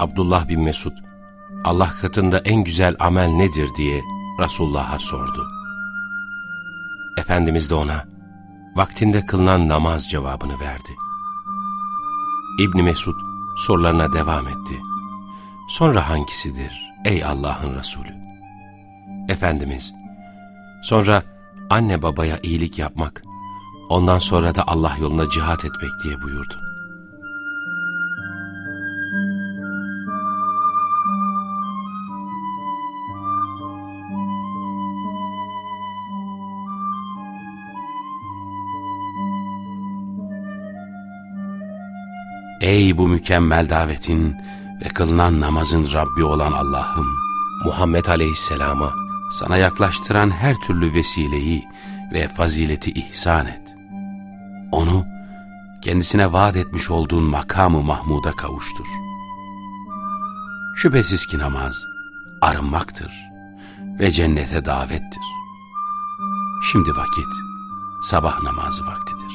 Abdullah bin Mesud, Allah katında en güzel amel nedir diye Resulullah'a sordu. Efendimiz de ona, vaktinde kılınan namaz cevabını verdi. İbni Mesud sorularına devam etti. Sonra hangisidir ey Allah'ın Resulü? Efendimiz, sonra anne babaya iyilik yapmak, ondan sonra da Allah yoluna cihat etmek diye buyurdu. Ey bu mükemmel davetin ve kılınan namazın Rabbi olan Allah'ım, Muhammed Aleyhisselam'a sana yaklaştıran her türlü vesileyi ve fazileti ihsan et. Onu kendisine vaat etmiş olduğun makamı Mahmud'a kavuştur. Şüphesiz ki namaz arınmaktır ve cennete davettir. Şimdi vakit sabah namazı vaktidir.